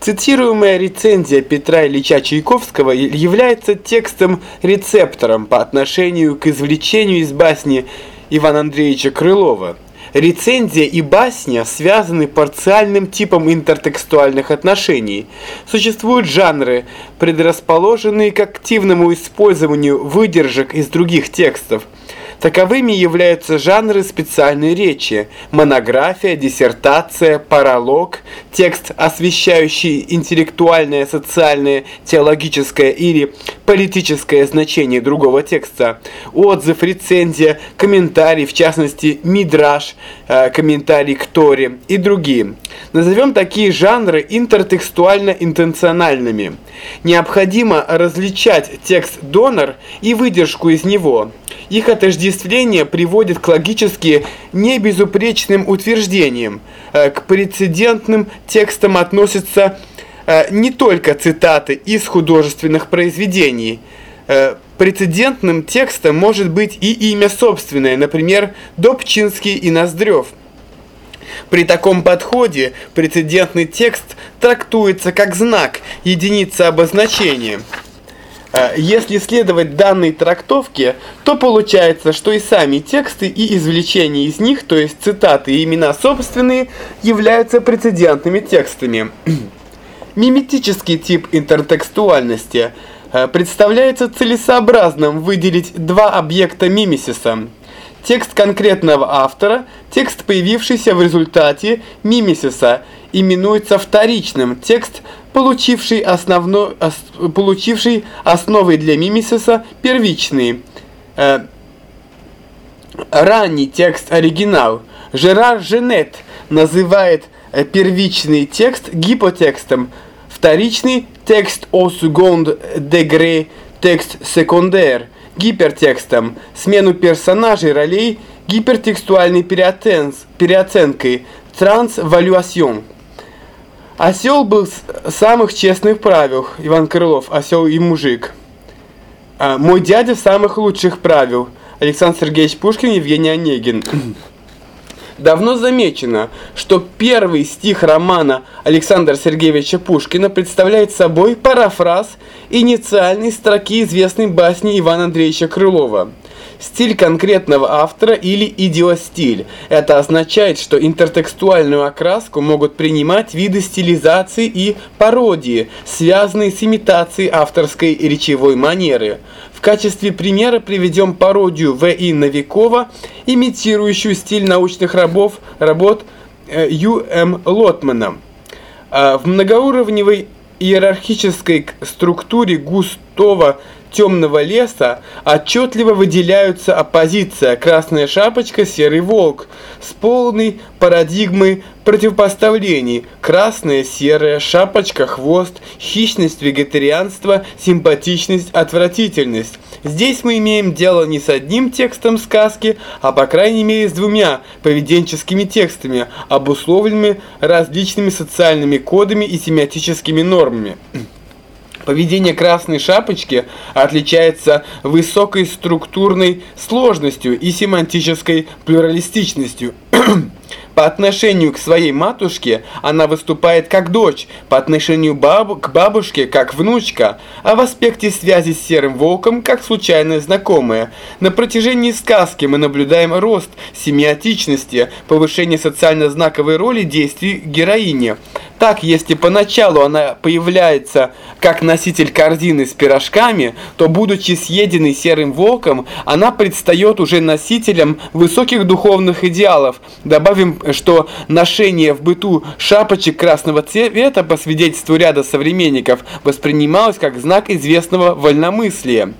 Цитируемая рецензия Петра Ильича Чайковского является текстом-рецептором по отношению к извлечению из басни Ивана Андреевича Крылова. Рецензия и басня связаны парциальным типом интертекстуальных отношений. Существуют жанры, предрасположенные к активному использованию выдержек из других текстов – Таковыми являются жанры специальной речи, монография, диссертация, паралог, текст, освещающий интеллектуальное, социальное, теологическое или политическое значение другого текста, отзыв, рецензия, комментарий, в частности, мидраж, э, комментарий к Торе и другие. Назовем такие жанры интертекстуально-интенциональными. Необходимо различать текст «донор» и выдержку из него – их отождествление приводит к логически небезупречным утверждениям. Э, к прецедентным текстам относятся э, не только цитаты из художественных произведений. Э, прецедентным текстом может быть и имя собственное, например, Добчинский и Ноздрев. При таком подходе прецедентный текст трактуется как знак, единица обозначения – если следовать данной трактовке, то получается, что и сами тексты, и извлечения из них, то есть цитаты и имена собственные, являются прецедентными текстами. Миметический тип интертекстуальности э, представляется целесообразным выделить два объекта мимесиса. Текст конкретного автора, текст, появившийся в результате мимесиса, именуется вторичным, текст – получивший, основно, ос, получивший основой для мимесиса первичный. Э, ранний текст оригинал. Жерар Женет называет э, первичный текст гипотекстом, вторичный текст о секунд дегре, текст секундер, гипертекстом, смену персонажей, ролей гипертекстуальной переоценкой, трансвалюасьон. Осел был самых честных правил, Иван Крылов, осел и мужик. А, мой дядя самых лучших правил, Александр Сергеевич Пушкин, Евгений Онегин. Давно замечено, что первый стих романа Александра Сергеевича Пушкина представляет собой парафраз инициальной строки известной басни Ивана Андреевича Крылова – Стиль конкретного автора или идиостиль. Это означает, что интертекстуальную окраску могут принимать виды стилизации и пародии, связанные с имитацией авторской речевой манеры. В качестве примера приведем пародию В.И. Новикова, имитирующую стиль научных рабов, работ э, Ю.М. Лотмана. А в многоуровневой иерархической структуре густого темного леса отчетливо выделяются оппозиция «Красная шапочка», «Серый волк» с полной парадигмой противопоставлений «Красная», «Серая», «Шапочка», «Хвост», «Хищность», «Вегетарианство», «Симпатичность», «Отвратительность». Здесь мы имеем дело не с одним текстом сказки, а по крайней мере с двумя поведенческими текстами, обусловленными различными социальными кодами и семиотическими нормами. Поведение Красной Шапочки отличается высокой структурной сложностью и семантической плюралистичностью. По отношению к своей матушке она выступает как дочь, по отношению баб к бабушке как внучка, а в аспекте связи с серым волком как случайная знакомая. На протяжении сказки мы наблюдаем рост семиотичности, повышение социально знаковой роли действий героини. Так, если поначалу она появляется как носитель корзины с пирожками, то, будучи съеденной серым волком, она предстает уже носителем высоких духовных идеалов. Добавим, что ношение в быту шапочек красного цвета, по свидетельству ряда современников, воспринималось как знак известного вольномыслия.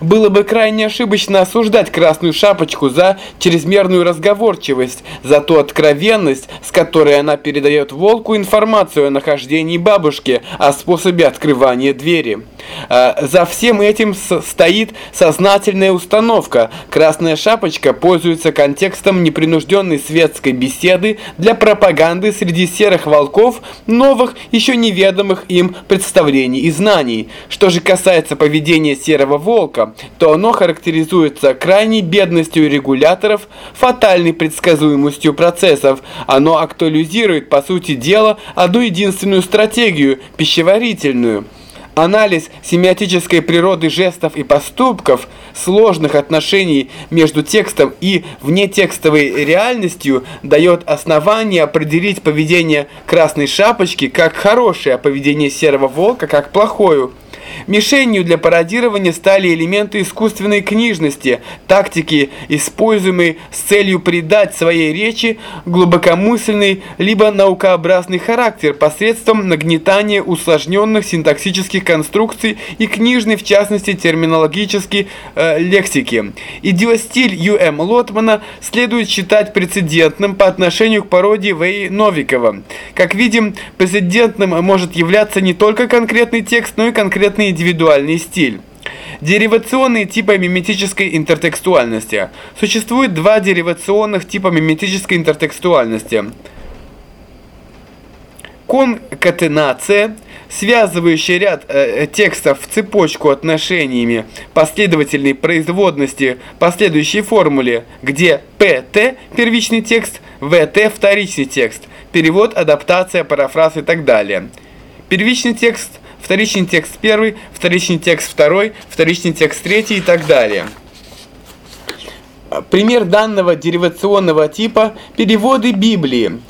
Было бы крайне ошибочно осуждать красную шапочку за чрезмерную разговорчивость, за ту откровенность, с которой она передает волку информацию информацию о нахождении бабушки, о способе открывания двери. Э, за всем этим стоит сознательная установка. Красная шапочка пользуется контекстом непринужденной светской беседы для пропаганды среди серых волков новых, еще неведомых им представлений и знаний. Что же касается поведения серого волка, то оно характеризуется крайней бедностью регуляторов, фатальной предсказуемостью процессов. Оно актуализирует, по сути дела, одну единственную стратегию – пищеварительную – Анализ семиотической природы жестов и поступков, сложных отношений между текстом и внетекстовой реальностью дает основание определить поведение красной шапочки как хорошее, поведение серого волка как плохое. Мишенью для пародирования стали элементы искусственной книжности, тактики, используемые с целью придать своей речи глубокомысленный либо наукообразный характер посредством нагнетания усложненных синтаксических конструкций и книжной, в частности, терминологической э, лексики. Идиостиль Ю.М. Лотмана следует считать прецедентным по отношению к пародии В.И. Новикова. Как видим, прецедентным может являться не только конкретный текст, но и конкретный индивидуальный стиль. Деривационные типы миметической интертекстуальности. Существует два деривационных типа миметической интертекстуальности. Конкатенация, связывающая ряд э, текстов в цепочку отношениями последовательной производности по следующей формуле, где ПТ – первичный текст, ВТ – вторичный текст, перевод, адаптация, парафраз и так далее. Первичный текст – вторичный текст первый, вторичный текст второй, вторичный текст третий и так далее. Пример данного деривационного типа – переводы Библии.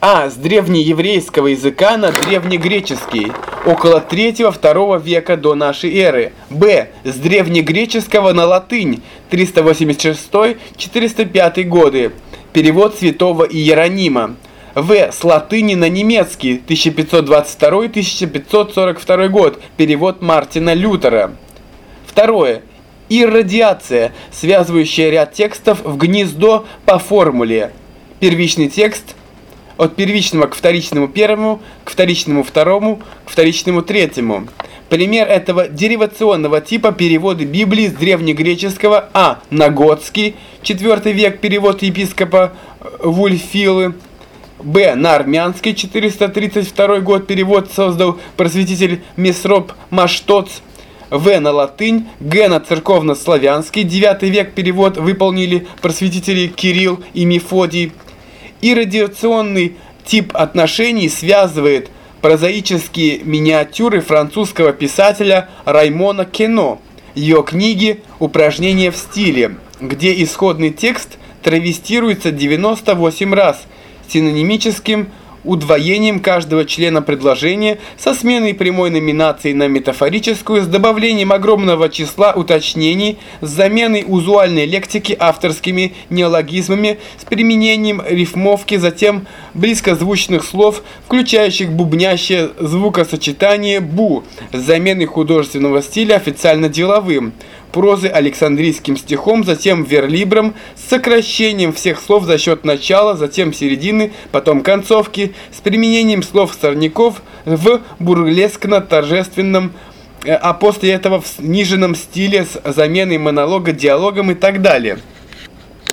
А. С древнееврейского языка на древнегреческий, около 3-2 века до нашей эры. Б. С древнегреческого на латынь, 386-405 годы. Перевод святого Иеронима. В. С латыни на немецкий, 1522-1542 год, перевод Мартина Лютера. Второе. Иррадиация, связывающая ряд текстов в гнездо по формуле. Первичный текст от первичного к вторичному первому, к вторичному второму, к вторичному третьему. Пример этого деривационного типа перевода Библии с древнегреческого А. На готский, 4 век перевод епископа Вульфилы, Б. На армянский 432 год перевод создал просветитель Месроп Маштоц. В. На латынь. Г. На церковно-славянский 9 век перевод выполнили просветители Кирилл и Мефодий. И радиационный тип отношений связывает прозаические миниатюры французского писателя Раймона Кено, ее книги «Упражнения в стиле», где исходный текст травестируется 98 раз – синонимическим удвоением каждого члена предложения со сменой прямой номинации на метафорическую с добавлением огромного числа уточнений, с заменой узуальной лексики авторскими неологизмами, с применением рифмовки, затем близкозвучных слов, включающих бубнящее звукосочетание «бу», с заменой художественного стиля официально деловым, прозы Александрийским стихом, затем верлибром, с сокращением всех слов за счет начала, затем середины, потом концовки, с применением слов-сорняков в бурлескно-торжественном э, а после этого в сниженном стиле с заменой монолога диалогом и так далее –